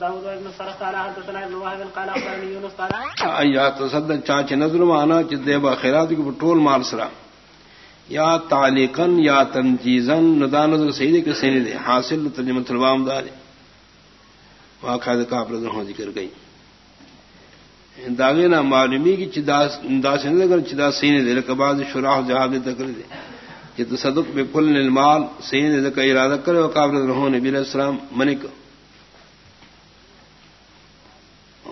داود بن سرخ قال حدثنا ابن وهب قال اخبرني يونس قال یا تصدق چاچ نظر مانا چ دیبا خیرات کی ٹول مال سرا۔ یا تعلیقن یا تنجیزن ندا نظر سید کے سینے دے، حاصل ترجمہ الوام دار واقعہ کا اپ لوگوں ذکر گئی۔ داغے نہ معلومی کی چدا دا سینے اگر چدا سینے دے بعد شراح جہاد تکر دے کہ تصدق بكل المال سینے دے کا ارادہ کرے وقابل رہو نبی علیہ السلام منک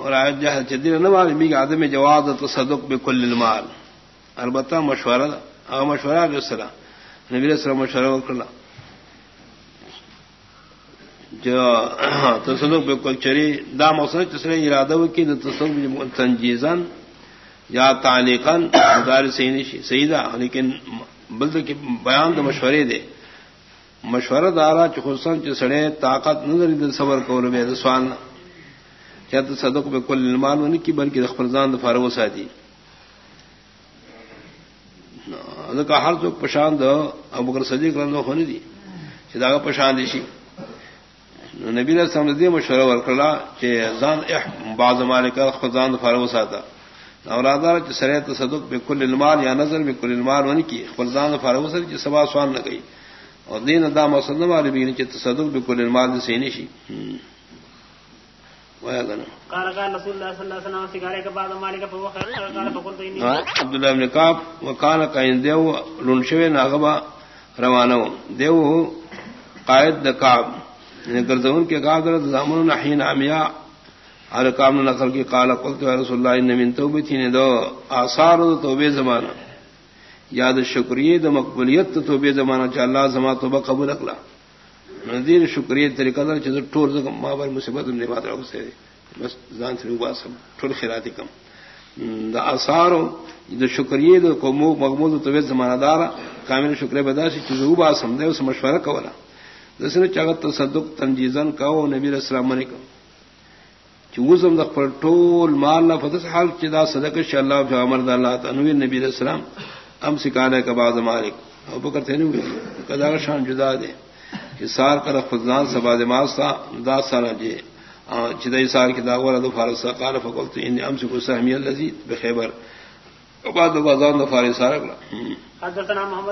اور آج جہاں جدید نمال بھی آدم جواز تصدق بكل المال۔ البتہ مشورہ او مشورہ جو سرا نبی علیہ السلام مشورہ کرنا جو تصدق بكل چری دا موسن تسرے ارادہ کی تصدق تنجیزن یا تعلیقا مدار سینشی سیدہ، لیکن بلد کی بیان تو مشورے دے۔ مشورہ دارا چخصن چسڑے طاقت نظر دل صبر کو ربے سوال نہ۔ چاہت صدق بے کل علمان ونی کی بلکہ رخبرزان دفار و ساتھی کا ہر چوک پشاند ابو بکر صدیق رنگ ہونے دی چدا کا پشاند دیشی نبی نے سمجھ دی مشورہ ورکلا کہ زان اح بعض مالک رخبرزان دفار و ساتا نورادار چ سرے تصدق بے کل علمان یا نظر بے کل علمان ونی کی خبرزان دفار و سر سبا سوال نہ گئی اور دین ادا مسلم والے بھی تصدق بے کل علمان سے نشی قال عبد الله بن كعب ناغبا روانو. دیو قائد د کعب. یعنی گردون کے کعب در زامن نحین عمیا ہر کام نقل کی قال قلت یا رسول الله ان من توبتی نے دو آثار توبہ زمانہ. یاد شکریہ د مقبولیت توبہ زمانہ چ اللہ زما توبہ قبول اکلا. ندیر شکریہ طریقہ در چیز ٹور سے ماں بار مصیبت نے بات رکھ سے بس جان سے با سب ٹور خیراتی کم۔ دا اثار دا شکریہ دا کو مغمود تو زمانہ دار کامل شکر بدا سی چیز با سم دے، اس مشورہ کولا۔ دسنے چاغت تصدق، تنجیزن کو نبی علیہ السلام نے کو چوزم دا پر ټول مال نہ فتس حال چدا صدقہ ش اللہ جو امر اللہ تنویر نبی علیہ السلام، ام سکانے کا بعد مالک۔ ابو بکر تھے نہیں کدا شان جدا دے۔ سار کر خدان سبا دماغ تھا دا سارا جی چدئی سار کی داغور ادو فارس قال فقلت ان ام سے کوئی سہمی الذی، بخیبر۔ بعد بازان دو فارس سارا حدثنا محمد